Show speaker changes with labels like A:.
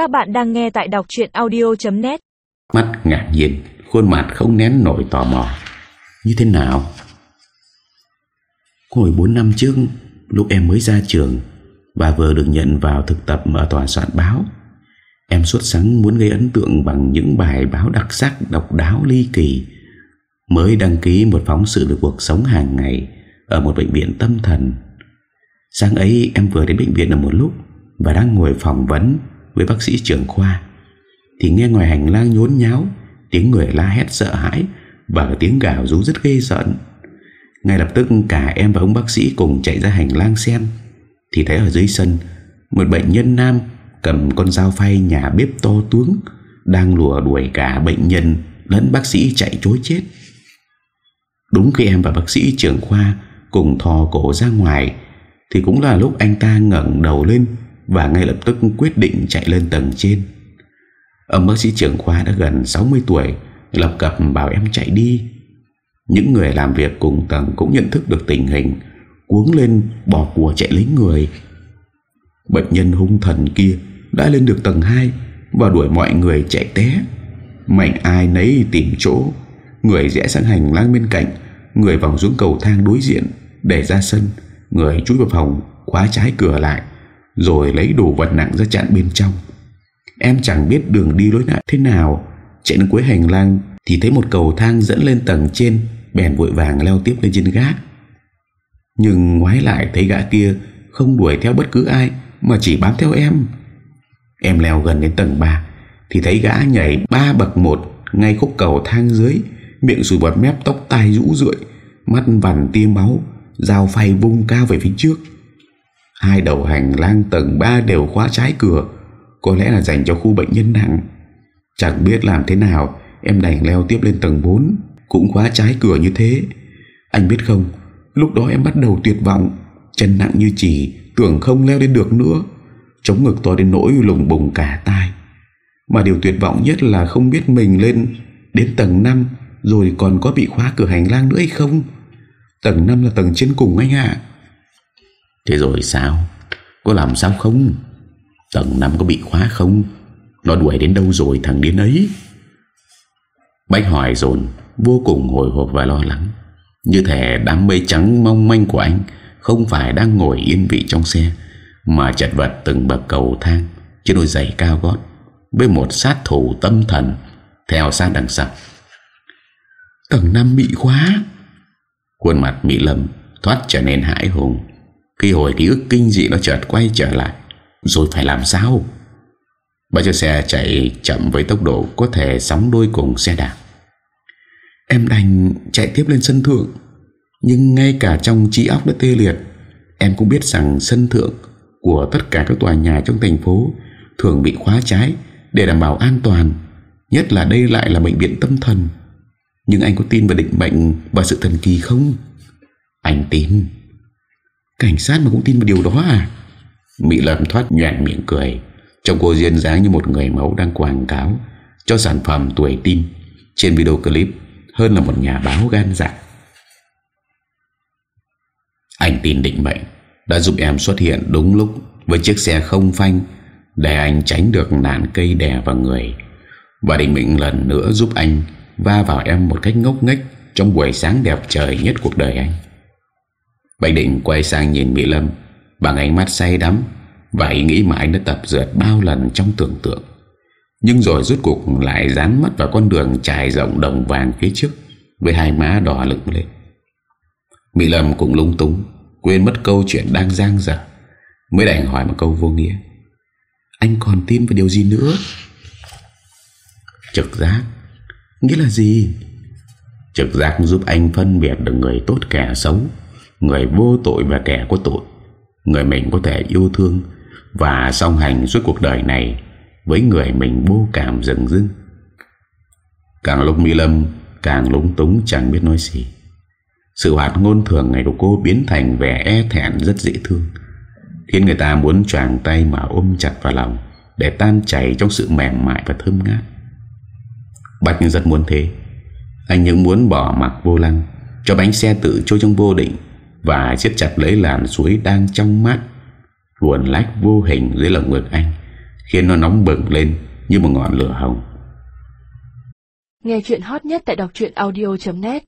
A: Các bạn đang nghe tại đọc chuyện audio.net
B: Mắt ngạc nhiên, Khuôn mặt không nén nổi tò mò. Như thế nào? Hồi 4 năm trước, Lúc em mới ra trường, bà vừa được nhận vào thực tập Ở tòa soạn báo. Em suốt sáng muốn gây ấn tượng Bằng những bài báo đặc sắc, Độc đáo, ly kỳ. Mới đăng ký một phóng sự về cuộc sống hàng ngày Ở một bệnh viện tâm thần. Sáng ấy, em vừa đến bệnh viện ở một lúc Và đang ngồi phỏng vấn. Với bác sĩ trưởng khoa, Thì nghe ngoài hành lang nhốn nháo, Tiếng người la hét sợ hãi Và tiếng gào rú rất ghê giận Ngay lập tức cả em và ông bác sĩ Cùng chạy ra hành lang xem, Thì thấy ở dưới sân, Một bệnh nhân nam cầm con dao phay nhà bếp to tướng Đang lùa đuổi cả bệnh nhân Lẫn bác sĩ chạy chối chết. Đúng khi em và bác sĩ trưởng khoa Cùng thò cổ ra ngoài, Thì cũng là lúc anh ta ngẩng đầu lên và ngay lập tức quyết định chạy lên tầng trên. Ông bác sĩ trưởng khoa đã gần 60 tuổi, Lập cập bảo em chạy đi. Những người làm việc cùng tầng Cũng nhận thức được tình hình, Cuống lên bỏ của chạy lấy người. Bệnh nhân hung thần kia Đã lên được tầng 2 Và đuổi mọi người chạy té. Mạnh ai nấy tìm chỗ, Người rẽ sang hành lang bên cạnh, Người vòng xuống cầu thang đối diện Để ra sân, Người chui vào phòng, khóa trái cửa lại. Rồi lấy đồ vật nặng ra chặn bên trong. Em chẳng biết đường đi lối lại thế nào? Chạy đến cuối hành lang Thì thấy một cầu thang dẫn lên tầng trên, Bèn vội vàng leo tiếp lên trên gác. Nhưng ngoái lại thấy gã kia Không đuổi theo bất cứ ai, Mà chỉ bám theo em. Em leo gần đến tầng 3 Thì thấy gã nhảy ba bậc một Ngay khúc cầu thang dưới, Miệng sùi bọt mép, tóc tai rũ rượi, Mắt vằn tia máu, Dao phay vung cao về phía trước. Hai đầu hành lang tầng 3 đều khóa trái cửa, Có lẽ là dành cho khu bệnh nhân nặng. Chẳng biết làm thế nào, Em đành leo tiếp lên tầng 4 Cũng khóa trái cửa như thế. Anh biết không, Lúc đó em bắt đầu tuyệt vọng, Chân nặng như chỉ, Tưởng không leo lên được nữa, Chống ngực to đến nỗi lùng bùng cả tai. Mà điều tuyệt vọng nhất là không biết mình lên Đến tầng 5 Rồi còn có bị khóa cửa hành lang nữa hay không? Tầng 5 là tầng trên cùng anh ạ. Thế rồi sao? Có làm sao không? Tầng 5 có bị khóa không? Nó đuổi đến đâu rồi thằng điên ấy? Bách hỏi dồn, Vô cùng hồi hộp và lo lắng. Như thể đám mây trắng mong manh của anh Không phải đang ngồi yên vị trong xe, Mà chật vật từng bậc cầu thang Trên đôi giày cao gót Với một sát thủ tâm thần Theo sát đằng sau. Tầng 5 bị khóa. Khuôn mặt Mỹ Lâm thoát trở nên hãi hùng. Khi hồi ký ức kinh dị nó chợt quay trở lại, Rồi phải làm sao? Bà cho xe chạy chậm với tốc độ Có thể sóng đôi cùng xe đạp. Em đành chạy tiếp lên sân thượng, Nhưng ngay cả trong trí óc đã tê liệt, Em cũng biết rằng sân thượng Của tất cả các tòa nhà trong thành phố Thường bị khóa trái Để đảm bảo an toàn, Nhất là đây lại là bệnh viện tâm thần. Nhưng anh có tin vào định mệnh Và sự thần kỳ không? Anh tin. Cảnh sát mà cũng tin vào điều đó à? Mỹ Lâm thoát nhoạn miệng cười. Trông cô duyên dáng như một người mẫu đang quảng cáo Cho sản phẩm tuổi tin Trên video clip Hơn là một nhà báo gan dạ. Anh tin định mệnh, Đã giúp em xuất hiện đúng lúc Với chiếc xe không phanh Để anh tránh được nạn cây đè vào người. Và định mệnh lần nữa giúp anh Va vào em một cách ngốc nghếch Trong buổi sáng đẹp trời nhất cuộc đời anh. Bạch Định quay sang nhìn Mỹ Lâm, Bằng ánh mắt say đắm Và ý nghĩ mà anh đã tập dượt bao lần trong tưởng tượng. Nhưng rồi rút cuộc lại dán mắt vào con đường trải rộng đồng vàng phía trước Với hai má đỏ lực lên. Mỹ Lâm cũng lung túng, Quên mất câu chuyện đang giang dở, Mới đành hỏi một câu vô nghĩa. Anh còn tin vào điều gì nữa? Trực giác. Nghĩa là gì? Trực giác giúp anh phân biệt được người tốt kẻ xấu Người vô tội và kẻ có tội. Người mình có thể yêu thương Và song hành suốt cuộc đời này Với người mình vô cảm rừng rưng Càng lúc Mỹ Lâm, Càng lúng túng chẳng biết nói gì. Sự hoạt ngôn thường ngày của cô Biến thành vẻ e thẹn rất dễ thương, Khiến người ta muốn choàng tay Mà ôm chặt vào lòng Để tan chảy trong sự mềm mại và thơm ngát. Bạch rất muốn thế. Anh những muốn bỏ mặc vô lăng, Cho bánh xe tự trôi trong vô định và siết chặt lấy làn suối đang trong mát. Luồn lách vô hình dưới lồng ngực anh, Khiến nó nóng bừng lên như một ngọn lửa hồng.
C: Nghe chuyện hot nhất tại đọc audio.net